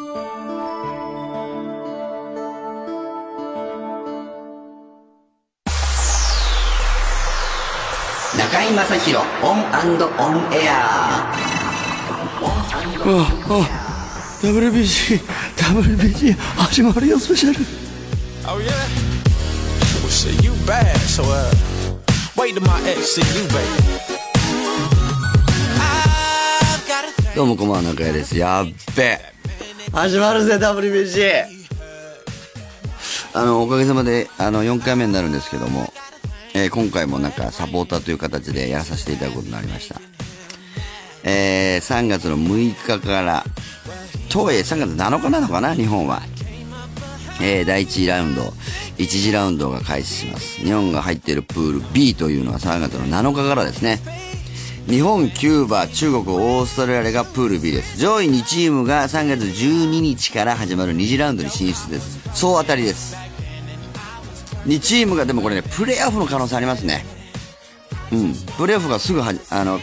中居正広オンオンエア WBC、WBC 始まるよスペシャル。Oh yeah? Well shit, you bad, so uh wait till my ex see you, baby. どうもこんばんは、中谷です。やっべ。始まるぜ、WBC! あの、おかげさまで、あの、4回目になるんですけども、えー今回もなんかサポーターという形でやらさせていただくことになりました。えー3月の6日から、とはいえ3月7日なのかな、日本は。えー第1ラウンド、1次ラウンドが開始します。日本が入っているプール B というのは3月の7日からですね。日本、キューバ、中国、オーストラリアがプール B です。上位2チームが3月12日から始まる2次ラウンドに進出です。総当たりです。2チームがでもこれね、プレーオフの可能性ありますね。うん。プレーオフがすぐはじ、あの、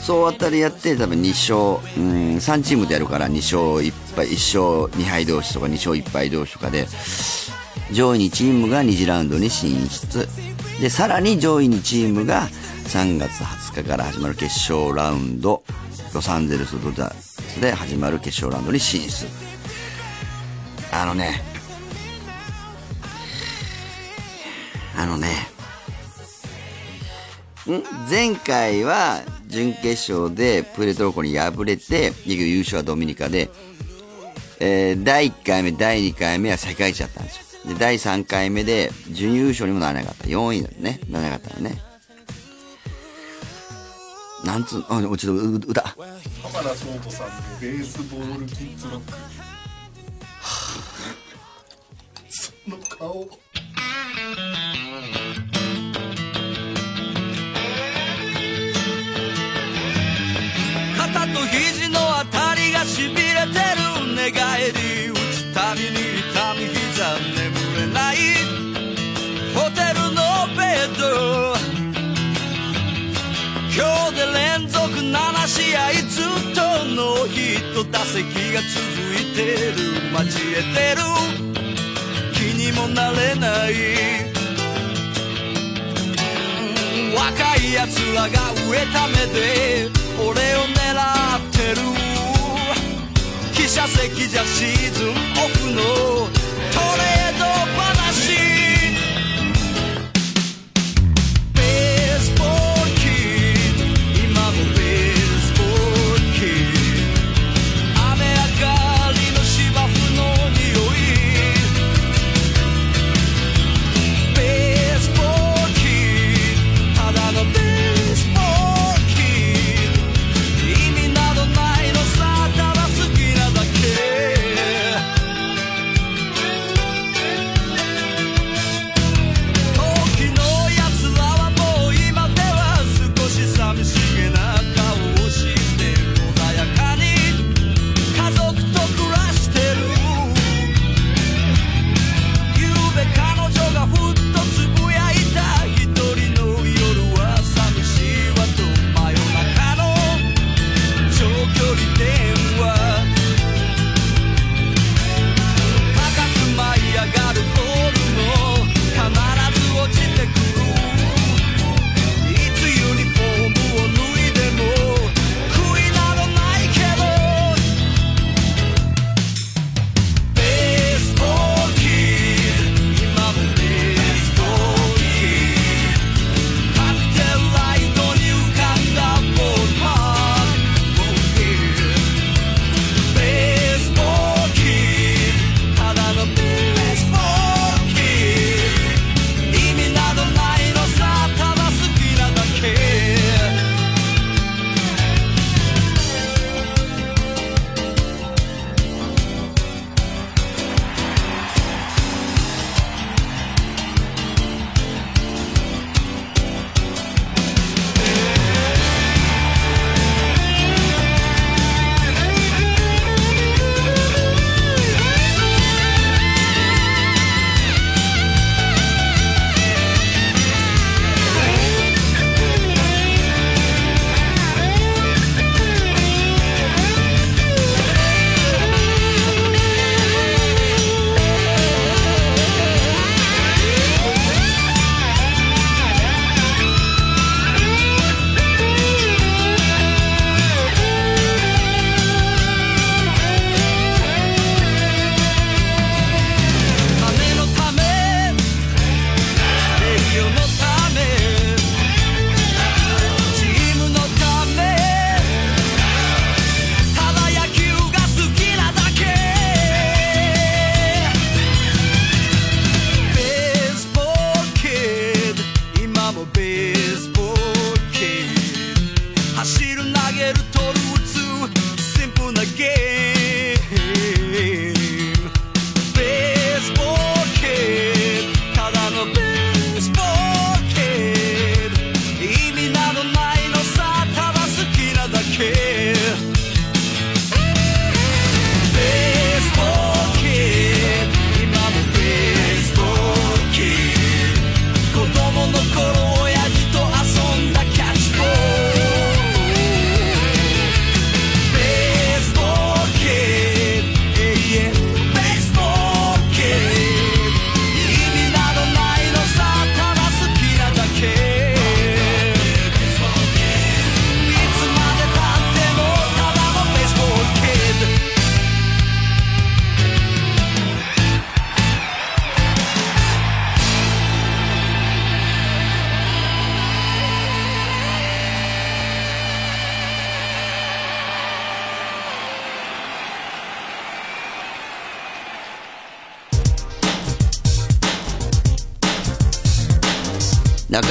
総当たりやって多分2勝、うん、3チームでやるから2勝1敗、1勝2敗同士とか2勝1敗同士とかで、上位2チームが2次ラウンドに進出。で、さらに上位2チームが3月20日から始まる決勝ラウンド、ロサンゼルスドジャースで始まる決勝ラウンドに進出。あのね、あのね、ん？前回は準決勝でプエルトリコに敗れて、優勝はドミニカで、えー第1回目、第2回目は世界一だったんですよ。で、第3回目で準優勝にもならなかった。4位だね。ならなかったのね。なんつうの、あ、ちょっとう歌。浜田省吾さんのベースボールキッズロック その顔ット打席が続いてる交えてる。気にもなれない。若い奴らが植えた目で俺を狙ってる。記者席じゃシーズンオフの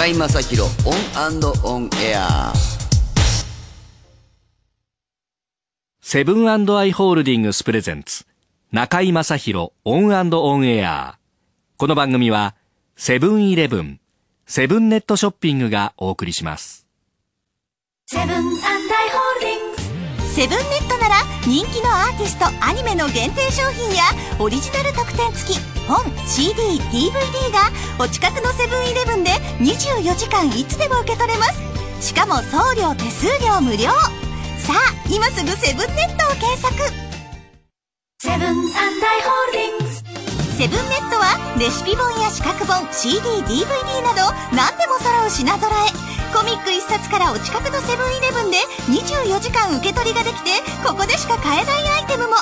中居正広 ON & ON AIR。セブンアイ・ホールディングスプレゼンツ中居正広 ON & ON AIR。この番組はセブンイレブンセブンネットショッピングがお送りします。セブンアイ・ホールディングス。セブンネットなら人気のアーティストアニメの限定商品やオリジナル特典付き本 CDDVD がお近くのセブンイレブンで24時間いつでも受け取れます。しかも送料手数料無料。さあ今すぐセブンネットを検索。セブンアイ・ホールディングスセブンネットはレシピ本や資格本 CDDVD など何でも揃う品揃え。コミック1冊からお近くのセブンイレブンで24時間受け取りができてここでしか買えないアイテムも。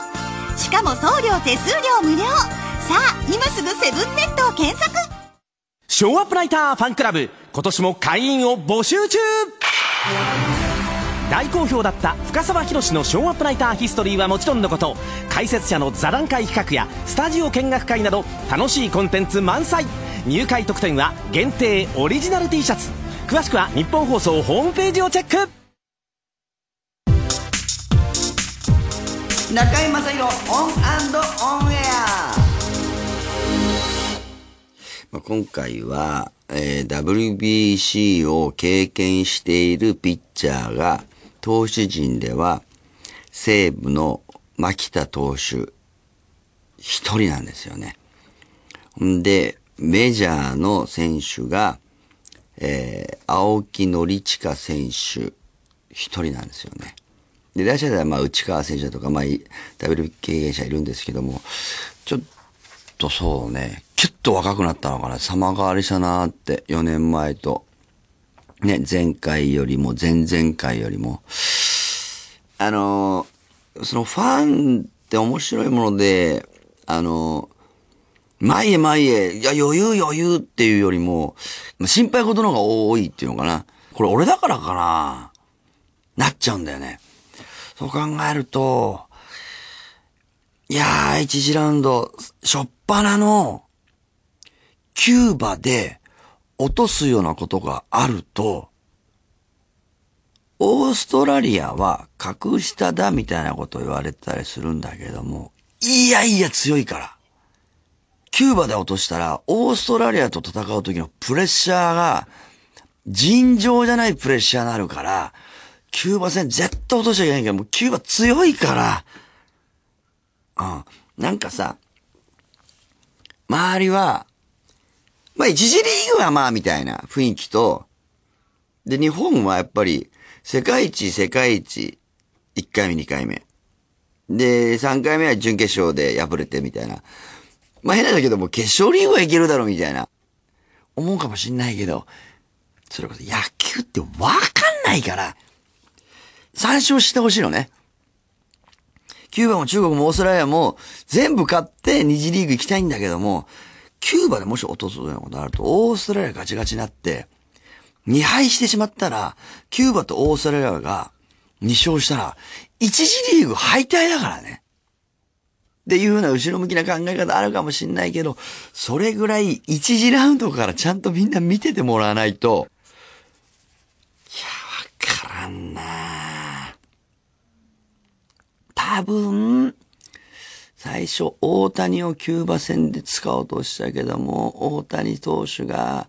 しかも送料手数料無料。さあ今すぐセブンネットを検索。ショーアップライターファンクラブ今年も会員を募集中。大好評だった深沢宏のショーアップライターヒストリーはもちろんのこと解説者の座談会企画やスタジオ見学会など楽しいコンテンツ満載。入会特典は限定オリジナル T シャツ。詳しくは日本放送ホームページをチェック。中居正広 ON & ON AIRまあ、今回は、えー WBC を経験しているピッチャーが、投手陣では、西武の牧田投手、一人なんですよね。んで、メジャーの選手が、えー青木宣親選手、一人なんですよね。で、打者では、まあ、内川選手だとか、まあ、い WB 経験者いるんですけども、ちょっとそうね、キュッと若くなったのかな、様変わりしたなーって、4年前と。ね、前回よりも、前々回よりも。あのそのファンって面白いもので、あのー前へ前へ、いや、余裕余裕っていうよりも、心配事の方が多いっていうのかな。これ俺だからかななっちゃうんだよね。そう考えると、いやー、一次ラウンド、しょっぱなの、キューバで落とすようなことがあると、オーストラリアは格下だみたいなことを言われてたりするんだけども、いやいや強いから。キューバで落としたら、オーストラリアと戦う時のプレッシャーが、尋常じゃないプレッシャーになるから、キューバ戦絶対落としちゃいけないけど、もうキューバ強いから、うん。なんかさ、周りは、まあ一次リーグはまあみたいな雰囲気と、で、日本はやっぱり、世界一、世界一、1回目、2回目。で、3回目は準決勝で敗れてみたいな。まあ変なんだけども、決勝リーグはいけるだろうみたいな。思うかもしんないけど、それこそ野球ってわかんないから、参照してほしいのね。キューバも中国もオーストラリアも全部勝って二次リーグ行きたいんだけども、キューバでもし落とすようなことあると、オーストラリアガチガチになって、2敗してしまったら、キューバとオーストラリアが2勝したら、一次リーグ敗退だからね。っていうような後ろ向きな考え方あるかもしんないけど、それぐらい一次ラウンドからちゃんとみんな見ててもらわないと、いや、わからんな多分、最初、大谷をキューバ戦で使おうとしたけども、大谷投手が、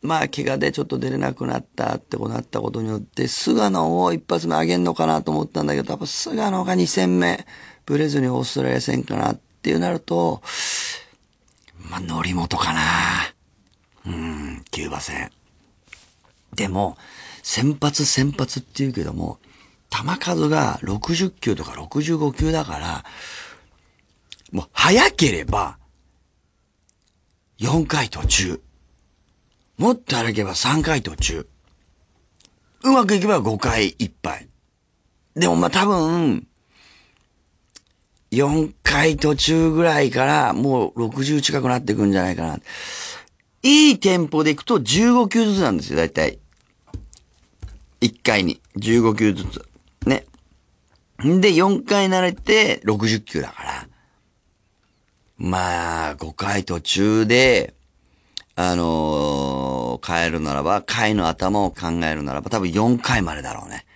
まあ、怪我でちょっと出れなくなったってことなったことによって、菅野を一発目上げんのかなと思ったんだけど、多分菅野が2戦目、ブレずにオーストラリア戦かなっていうなると、まあ、則本かな。うん、キューバ戦。でも、先発先発って言うけども、球数が60球とか65球だから、もう早ければ、4回途中。もっと歩けば3回途中。うまくいけば5回いっぱい。でもまあ多分、4回途中ぐらいからもう60近くなってくんじゃないかな。いいテンポでいくと15球ずつなんですよ、だいたい。1回に15球ずつ。んで、4回慣れて60球だから。まあ、5回途中で、あのー変えるならば、回の頭を考えるならば、多分4回までだろうね。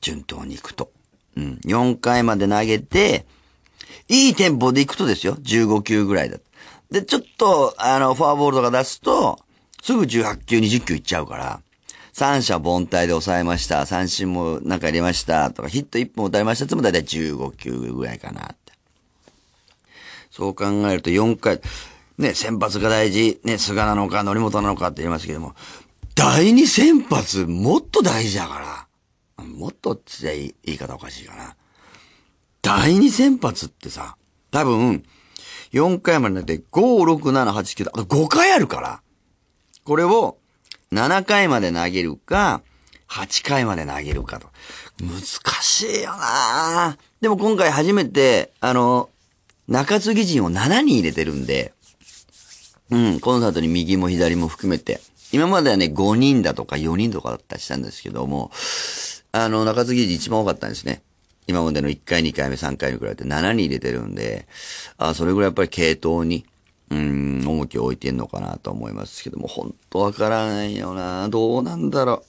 順当に行くと。うん。4回まで投げて、いいテンポで行くとですよ。15球ぐらいだ。で、ちょっと、あの、フォアボールとか出すと、すぐ18球、20球いっちゃうから、三者凡退で抑えました。三振もなんか入れました。とか、ヒット1本打たれました。つもだいたい15球ぐらいかなって。そう考えると4回、ね、先発が大事、ね、菅なのか、則本なのかって言いますけども、第二先発、もっと大事だから。もっとって言ったら言い方おかしいかな。第二先発ってさ、多分、4回までなって、5、6、7、8、9、あと5回あるから。これを、7回まで投げるか、8回まで投げるかと。難しいよなでも今回初めて、あの、中継ぎ陣を7人入れてるんで、うん、コンサートに右も左も含めて、今まではね、5人だとか4人とかだったりしたんですけども、あの、中継ぎ陣一番多かったんですね。今までの1回、2回目、3回に比べて7人入れてるんで、あそれぐらいやっぱり系統に、うん、重きを置いてんのかなと思いますけども、本当わからないよなどうなんだろ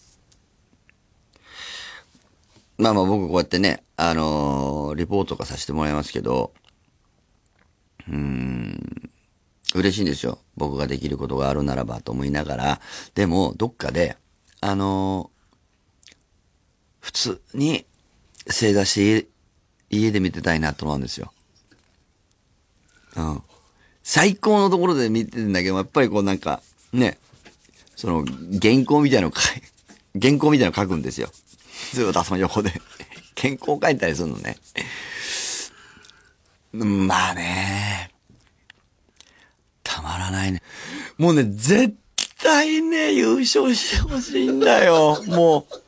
う。まあまあ僕こうやってね、あのーリポートとかさせてもらいますけど、うん、嬉しいんですよ。僕ができることがあるならばと思いながら、でも、どっかで、あのー普通に正座して家で見てたいなと思うんですよ。うん。最高のところで見てるんだけど、やっぱりこうなんか、ね、その、原稿みたいなの書い、原稿みたいなの書くんですよ。ずっとその横で。原稿書いたりするのね。まあね。たまらないね。もうね、絶対ね、優勝してほしいんだよ。もう。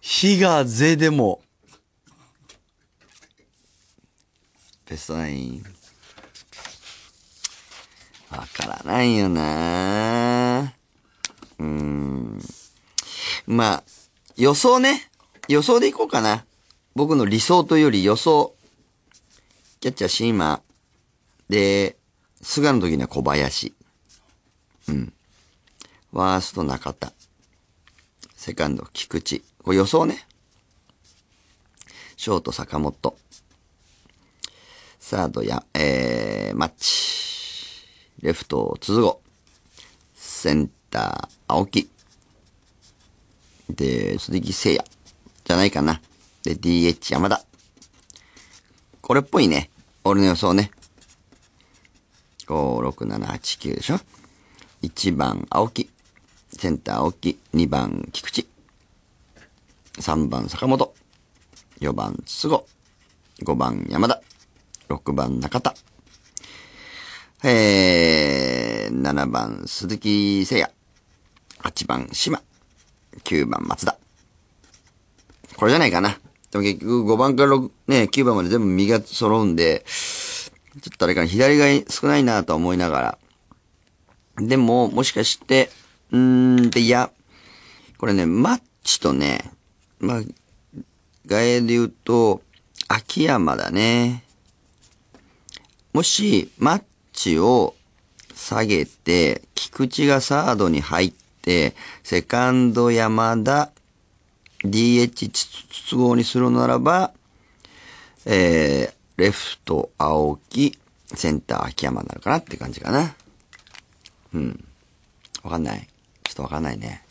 火がぜでも。ベストナイン。わからないよなうん。まあ、予想ね。予想でいこうかな。僕の理想というより予想。キャッチャーシーマー。で、菅の時には小林。うん。ワースト中田。セカンド菊池。これ予想ね。ショート坂本。サードや、えー、マッチ。レフト、鈴子。センター、青木。で、鈴木誠也。じゃないかな。で、DH 山田。これっぽいね。俺の予想ね。5、6、7、8、9でしょ ?1 番、青木。センター、青木。2番、菊池。3番、坂本。4番、菅生。5番、山田。6番、中田。えー、7番、鈴木誠也。8番、島。9番、松田。これじゃないかな。でも結局5番から6、ね、9番まで全部右が揃うんで、ちょっとあれかな、左が少ないなと思いながら。でも、もしかして、うーん、で、いや、これね、マッチとね、まあ、外野で言うと、秋山だね。もし、マッチを下げて、菊池がサードに入って、セカンド山田、DH 筒香にするならば、えー、レフト青木、センター秋山になるかなって感じかな。うん。わかんない。ちょっとわかんないね。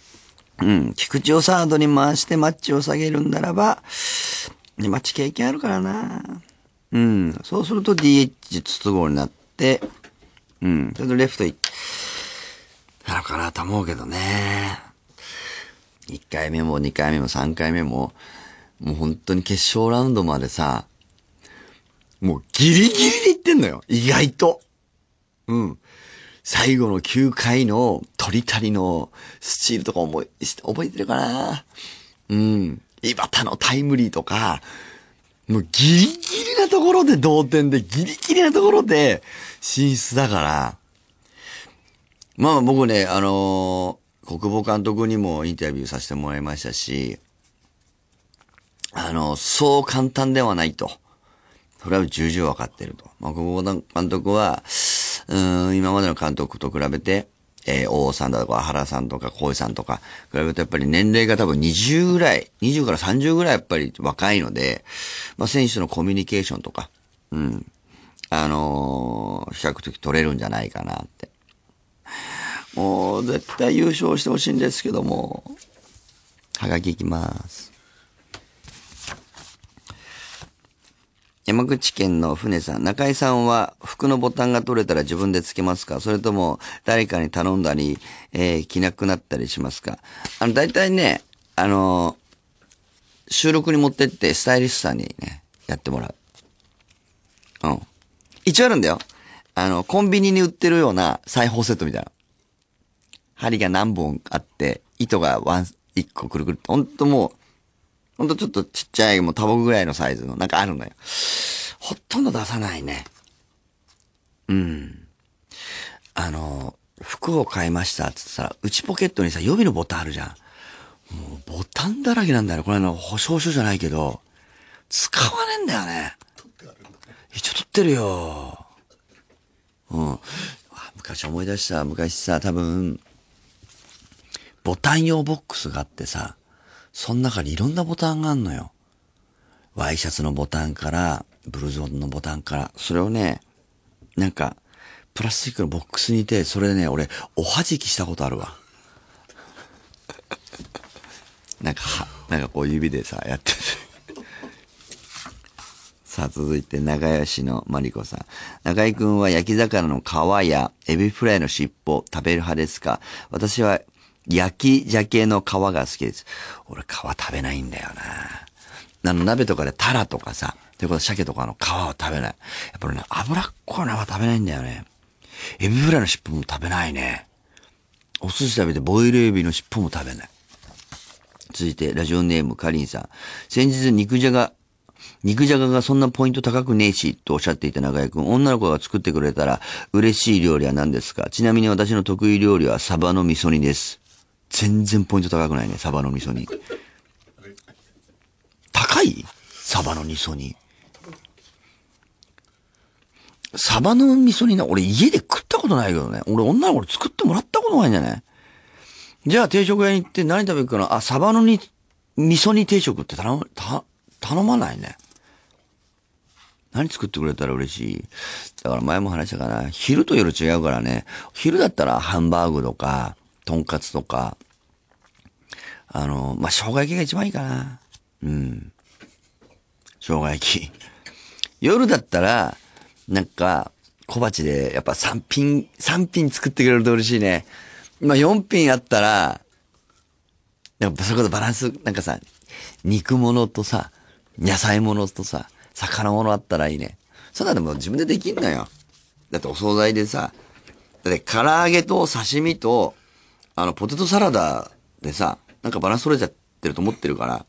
うん。菊池をサードに回してマッチを下げるんならば、マッチ経験あるからな。うん。そうすると DH 筒香になって、うん。それとレフトい、なのかなと思うけどね。1回目も2回目も3回目も、もう本当に決勝ラウンドまでさ、もうギリギリでいってんのよ。意外と。うん。最後の9回の鳥谷のスチールとか思い、覚えてるかな？うん。井端のタイムリーとか、もうギリギリなところで同点で、ギリギリなところで進出だから、まあ僕ね、あのー国母監督にもインタビューさせてもらいましたし、あの、そう簡単ではないと。それは重々わかってると。まあ、国母監督は、うん、今までの監督と比べて、えー、王さんだとか、原さんとか、小井さんとか、比べるとやっぱり年齢が多分20ぐらい、20から30ぐらいやっぱり若いので、まあ選手とのコミュニケーションとか、うん、あのー比較的取れるんじゃないかなって。もう、絶対優勝してほしいんですけども、はがきいきます。山口県の船さん、中井さんは服のボタンが取れたら自分でつけますか？それとも誰かに頼んだり、えー着なくなったりしますか？あの、大体ね、あのー収録に持ってってスタイリストさんにね、やってもらう。うん。一応あるんだよ。あの、コンビニに売ってるような裁縫セットみたいな。針が何本あって、糸がワン、一個くるくるって、ほんともう、ほんとちょっとちっちゃい、もうタバコぐらいのサイズの、なんかあるのよ。ほとんど出さないね。うん。あの、服を買いましたって言ってさ、内ポケットにさ、予備のボタンあるじゃん。もうボタンだらけなんだよね。これあの、保証書じゃないけど、使わねえんだよね。一応取ってるよ。うん。あ昔思い出した。昔さ、多分、ボタン用ボックスがあってさ、その中にいろんなボタンがあんのよ。ワイシャツのボタンから、ブルゾンのボタンから、それをね、なんか、プラスチックのボックスにいて、それでね、俺、おはじきしたことあるわ。なんか、は、なんかこう指でさ、やってて。さあ、続いて、長屋市のマリコさん。中井くんは焼き魚の皮やエビフライの尻尾食べる派ですか？私は焼き鮭の皮が好きです。俺、皮食べないんだよな。あの、鍋とかでタラとかさ、ということで鮭とかの皮は食べない。やっぱりね、脂っこいのは食べないんだよね。エビフライの尻尾も食べないね。お寿司食べてボイルエビの尻尾も食べない。続いて、ラジオネームカリンさん。先日肉じゃが、肉じゃががそんなポイント高くねえし、とおっしゃっていた長井くん。女の子が作ってくれたら嬉しい料理は何ですか？ちなみに私の得意料理はサバの味噌煮です。全然ポイント高くないね、サバの味噌煮。高い？サバの味噌煮。サバの味噌煮な、俺家で食ったことないけどね。俺女の子に作ってもらったことないんじゃないじゃあ定食屋に行って何食べるかな？あ、サバのに、味噌煮定食って頼む、た、頼まないね。何作ってくれたら嬉しい？だから前も話したかな。昼と夜違うからね。昼だったらハンバーグとか、とんかつとか、あの、まあ、生姜焼きが一番いいかな。うん。生姜焼き。夜だったら、なんか、小鉢で、やっぱ3品、3品作ってくれると嬉しいね。まあ、4品あったら、やっぱそれこそバランス、なんかさ、肉物とさ、野菜物とさ、魚物あったらいいね。そんなのも自分でできんのよ。だってお惣菜でさ、だって唐揚げと刺身と、あの、ポテトサラダでさ、なんかバランス取れちゃってると思ってるから、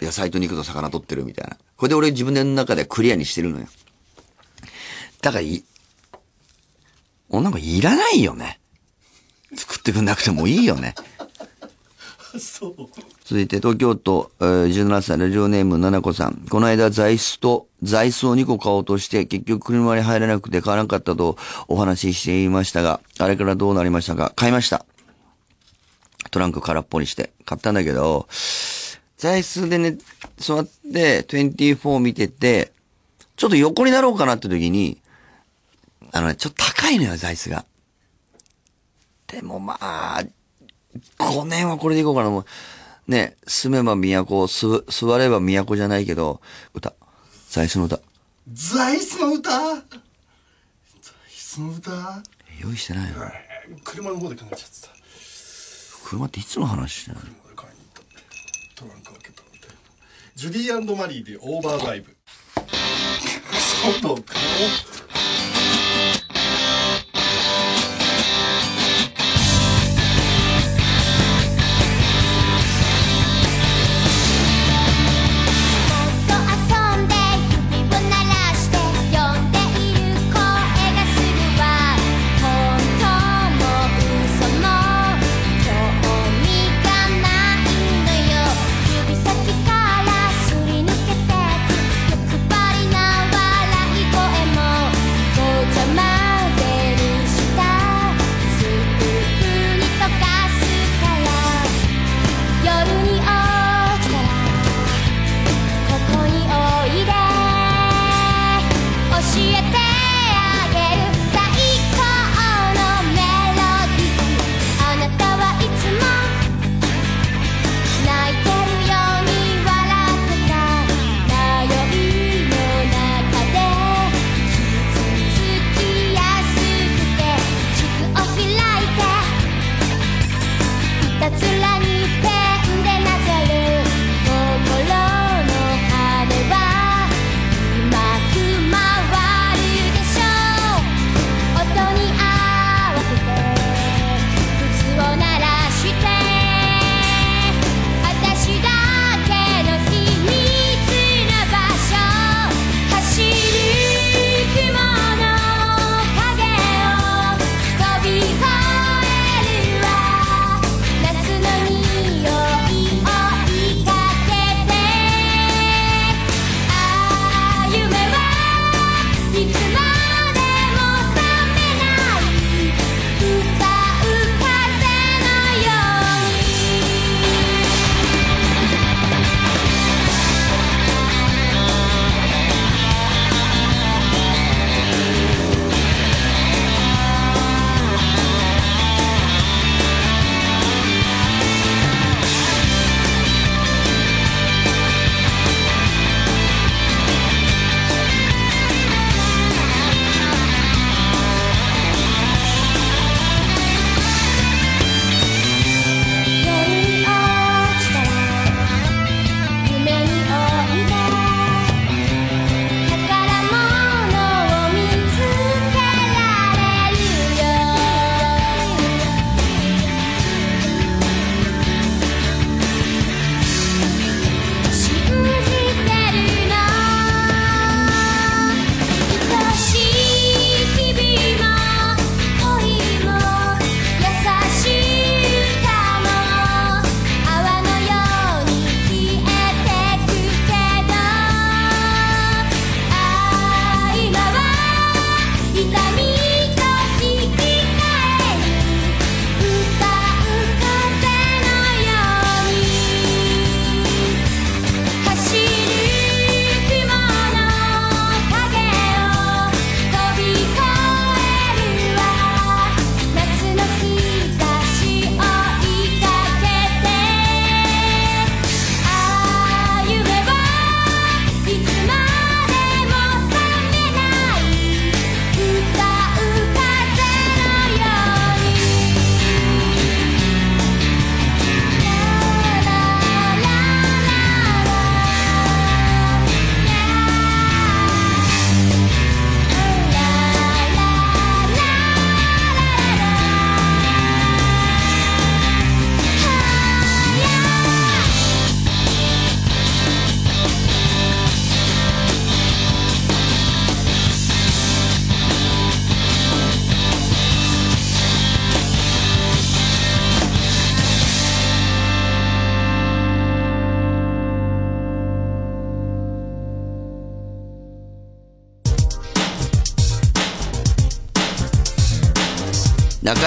野菜と肉と魚取ってるみたいな。これで俺自分の中でクリアにしてるのよ。だからい、女の子いらないよね。作ってくんなくてもいいよね。そう。続いて東京都、えー17歳ラジオネームななこさん。この間座椅子と座椅子を2個買おうとして結局車に入れなくて買わなかったとお話ししていましたが、あれからどうなりましたか？買いました。トランク空っぽにして買ったんだけど、座椅子でね、座って24見てて、ちょっと横になろうかなって時に、あのね、ちょっと高いのよ、座椅子が。でもまあ、5年はこれでいこうかな。もうね、住めば都、す、座れば都じゃないけど、歌。座椅子の歌。座椅子の歌？座椅子の歌？用意してないの？車の方で考えちゃってた。車っていつの話してんの？トランク開けたみたいな。ジュディマリーでオーバードライブ。外 顔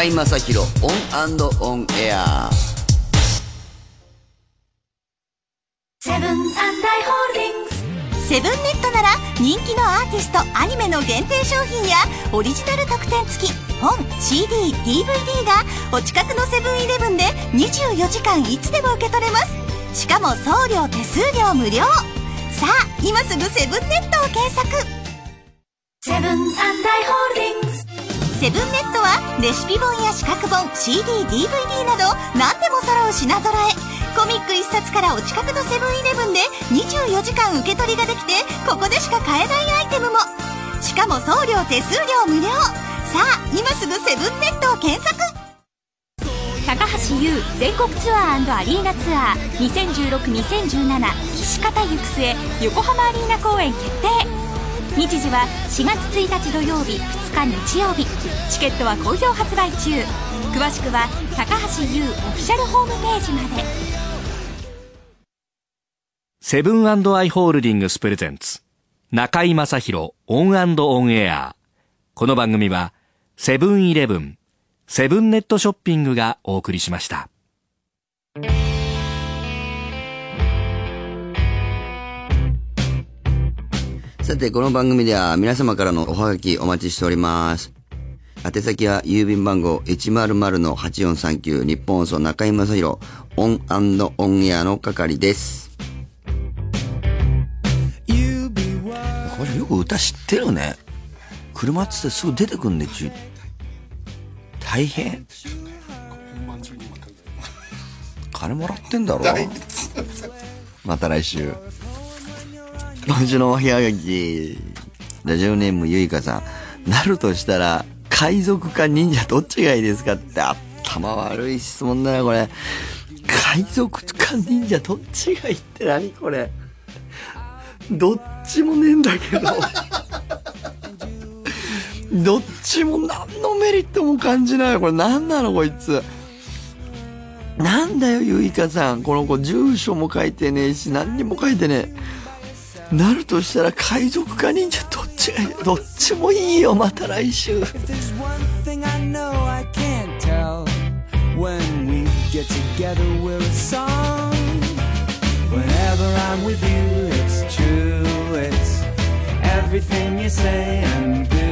中居正広 ON & ON AIR。セブンアイ・ホールディングス。セブンネットなら人気のアーティストアニメの限定商品やオリジナル特典付き本 CDDVD がお近くのセブンイレブンで24時間いつでも受け取れます。しかも送料手数料無料。さあ今すぐセブンネットを検索。セブンアイ・ホールディングスセブンネットはレシピ本や資格本 CDDVD など何でも揃う品揃え。コミック1冊からお近くのセブンイレブンで24時間受け取りができてここでしか買えないアイテムも。しかも送料手数料無料。さあ今すぐセブンネットを検索。高橋優全国ツアーアリーナツアー。2016-2017来し方行く末横浜アリーナ公演決定。日時は4月1日土曜日2日日曜日。チケットは好評発売中。詳しくは高橋優オフィシャルホームページまで。セブンアイ・ホールディングスプレゼンツ。中居正広 ON & ON AIR。この番組はセブンイレブンセブンネットショッピングがお送りしました。さて、この番組では皆様からのおはがきお待ちしております。宛先は郵便番号100-8439ニッポン放送中居正広 ON & ON AIR の係です。これよく歌知ってるね。車っつってすぐ出てくんでちゅ。大変。金もらってんだろ大また来週。今週のお部屋がき、ラジオネームゆいかさん。なるとしたら、海賊か忍者どっちがいいですかって頭悪い質問だな、これ。海賊か忍者どっちがいいって何これ。どっちもねえんだけど。どっちも何のメリットも感じない。これ何なのこいつ。なんだよ、ゆいかさん。この子、住所も書いてねえし、何にも書いてねえ。なるとしたら、海賊か忍者、どっちがいいどっちもいいよ、また来週。When we get together we're a song Whenever I'm with you it's true It's everything you say and do